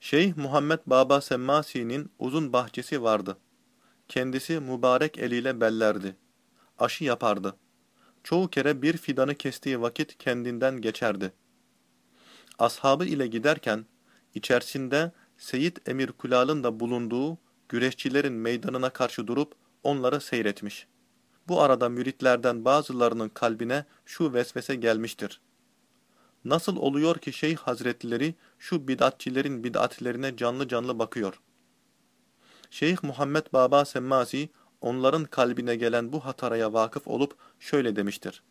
Şeyh Muhammed Baba Semmasi'nin uzun bahçesi vardı. Kendisi mübarek eliyle bellerdi. Aşı yapardı. Çoğu kere bir fidanı kestiği vakit kendinden geçerdi. Ashabı ile giderken, içerisinde Seyyid Emir Kulal'ın da bulunduğu güreşçilerin meydanına karşı durup onları seyretmiş. Bu arada müritlerden bazılarının kalbine şu vesvese gelmiştir. Nasıl oluyor ki Şeyh Hazretleri şu bid'atçilerin bid'atlerine canlı canlı bakıyor? Şeyh Muhammed Baba Semmasi onların kalbine gelen bu hataraya vakıf olup şöyle demiştir.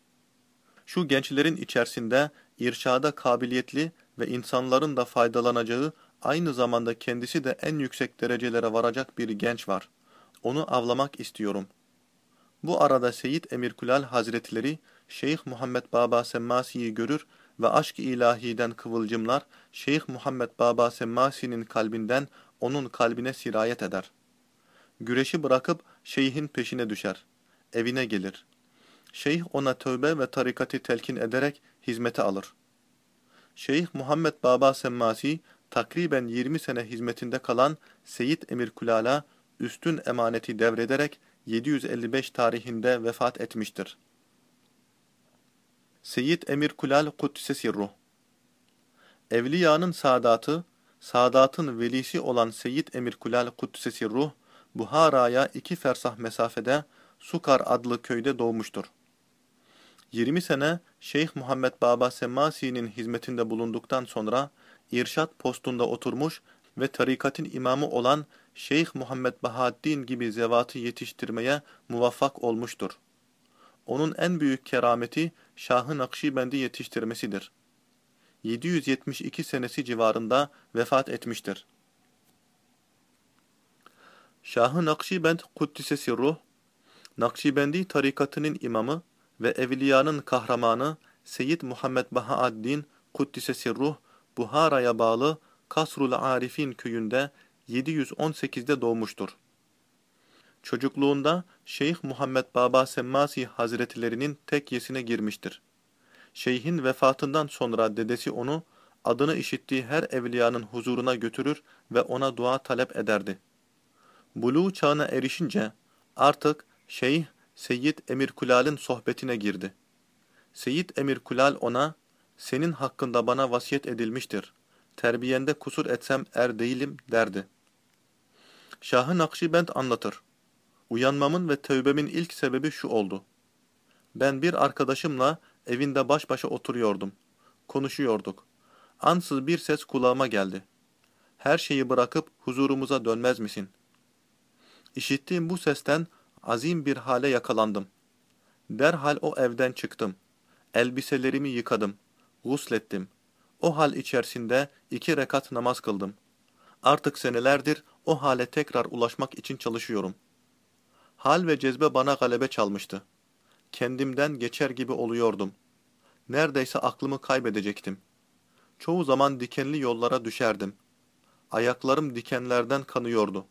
Şu gençlerin içerisinde irşada kabiliyetli ve insanların da faydalanacağı, aynı zamanda kendisi de en yüksek derecelere varacak bir genç var. Onu avlamak istiyorum. Bu arada Seyyid Emirkulal Hazretleri, Şeyh Muhammed Baba Semmasi'yi görür ve aşk-ı ilahiden kıvılcımlar Şeyh Muhammed Baba Semmasi'nin kalbinden onun kalbine sirayet eder. Güreşi bırakıp şeyhin peşine düşer. Evine gelir. Şeyh ona tövbe ve tarikati telkin ederek hizmete alır. Şeyh Muhammed Baba Semmasi takriben 20 sene hizmetinde kalan Seyyid Emir Kulal'a üstün emaneti devrederek 755 tarihinde vefat etmiştir. Seyyid Emir Kulal Kuddise Sirruh Evliyanın saadatı, saadatın velisi olan Seyyid Emir Kulal Kuddise Sirruh, Buhara'ya iki fersah mesafede Sukar adlı köyde doğmuştur. 20 sene Şeyh Muhammed Baba Semmasi'nin hizmetinde bulunduktan sonra irşat postunda oturmuş ve tarikatın imamı olan Şeyh Muhammed Bahaddin gibi zevatı yetiştirmeye muvaffak olmuştur. Onun en büyük kerameti Şah-ı Nakşibendi yetiştirmesidir. 772 senesi civarında vefat etmiştir. Şah-ı Nakşibend Kuddisesi Ruh, Nakşibendi tarikatının imamı ve evliyanın kahramanı Seyyid Muhammed Bahaaddin Kuddisesi Ruh, Buhara'ya bağlı Kasrul Arifin köyünde 718'de doğmuştur. Çocukluğunda Şeyh Muhammed Baba Semmasi Hazretlerinin tekyesine girmiştir. Şeyhin vefatından sonra dedesi onu, adını işittiği her evliyanın huzuruna götürür ve ona dua talep ederdi. Buluğ çağına erişince artık Şeyh Seyyid Emir Kulal'ın sohbetine girdi. Seyyid Emir Kulal ona, senin hakkında bana vasiyet edilmiştir. Terbiyende kusur etsem er değilim derdi. Şahı Nakşibend anlatır. Uyanmamın ve tövbemin ilk sebebi şu oldu. Ben bir arkadaşımla evinde baş başa oturuyordum. Konuşuyorduk. Ansız bir ses kulağıma geldi. Her şeyi bırakıp huzurumuza dönmez misin? İşittiğim bu sesten azim bir hale yakalandım. Derhal o evden çıktım. Elbiselerimi yıkadım. Guslettim. O hal içerisinde iki rekat namaz kıldım. Artık senelerdir o hale tekrar ulaşmak için çalışıyorum. Hal ve cezbe bana galebe çalmıştı. Kendimden geçer gibi oluyordum. Neredeyse aklımı kaybedecektim. Çoğu zaman dikenli yollara düşerdim. Ayaklarım dikenlerden kanıyordu.